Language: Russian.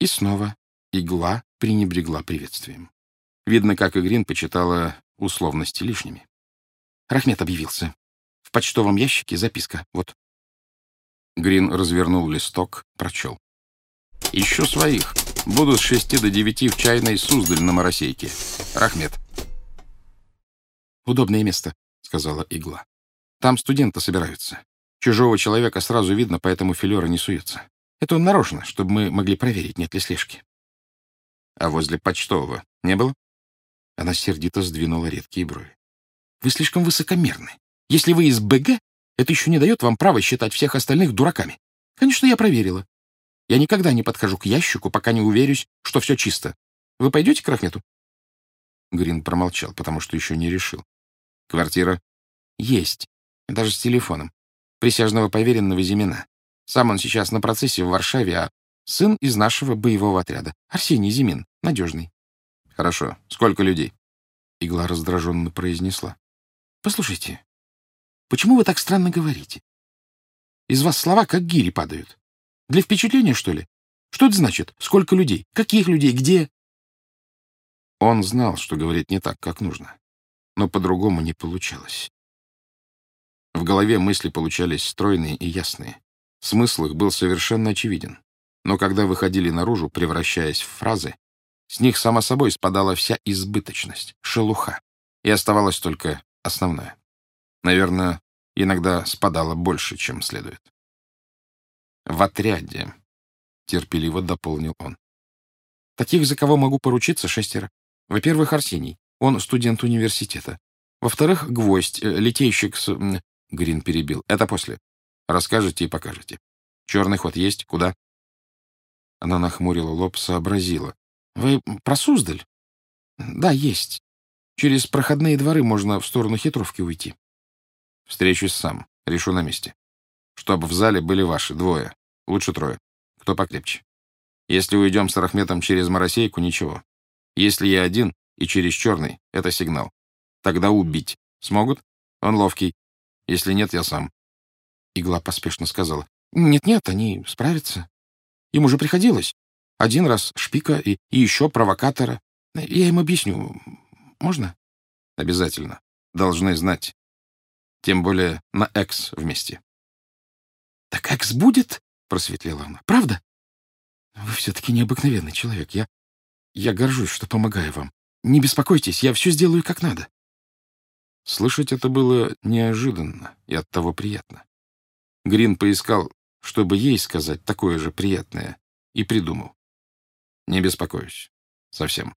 И снова игла пренебрегла приветствием. Видно, как Игрин почитала условности лишними. Рахмет объявился. В почтовом ящике записка. Вот. Грин развернул листок, прочел. «Ищу своих. Буду с шести до девяти в чайной Суздаль на Моросейке. Рахмет». «Удобное место», — сказала игла. «Там студенты собираются. Чужого человека сразу видно, поэтому филера не суется. Это он нарочно, чтобы мы могли проверить, нет ли слежки». «А возле почтового не было?» Она сердито сдвинула редкие брови. «Вы слишком высокомерны. Если вы из БГ, это еще не дает вам права считать всех остальных дураками. Конечно, я проверила. Я никогда не подхожу к ящику, пока не уверюсь, что все чисто. Вы пойдете к Рахмету?» Грин промолчал, потому что еще не решил. «Квартира?» «Есть. Даже с телефоном. Присяжного поверенного Зимина. Сам он сейчас на процессе в Варшаве, а сын из нашего боевого отряда. Арсений Зимин. Надежный». «Хорошо. Сколько людей?» Игла раздраженно произнесла. «Послушайте, почему вы так странно говорите? Из вас слова как гири падают. Для впечатления, что ли? Что это значит? Сколько людей? Каких людей? Где?» Он знал, что говорит не так, как нужно, но по-другому не получалось. В голове мысли получались стройные и ясные. Смысл их был совершенно очевиден. Но когда выходили наружу, превращаясь в фразы, с них само собой спадала вся избыточность, шелуха, и оставалось только основное. Наверное, иногда спадало больше, чем следует. «В отряде», — терпеливо дополнил он. «Таких, за кого могу поручиться, шестеро. Во-первых, Арсений. Он студент университета. Во-вторых, Гвоздь, э, литейщик с...» Грин перебил. «Это после. Расскажете и покажете. Черный ход есть? Куда?» Она нахмурила лоб, сообразила. Вы про Суздаль? Да, есть. Через проходные дворы можно в сторону хитровки уйти. Встречусь сам. Решу на месте. Чтоб в зале были ваши, двое. Лучше трое. Кто покрепче. Если уйдем с Рахметом через Моросейку, ничего. Если я один и через черный, это сигнал. Тогда убить. Смогут? Он ловкий. Если нет, я сам. Игла поспешно сказала. Нет-нет, они справятся. Им уже приходилось. Один раз шпика и, и еще провокатора. Я им объясню. Можно? Обязательно. Должны знать. Тем более на экс вместе. Так экс будет? Просветлела она. Правда? Вы все-таки необыкновенный человек. Я, я горжусь, что помогаю вам. Не беспокойтесь, я все сделаю как надо. Слышать это было неожиданно и оттого приятно. Грин поискал, чтобы ей сказать такое же приятное, и придумал. Не беспокоюсь. Совсем.